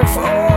careful.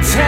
pretend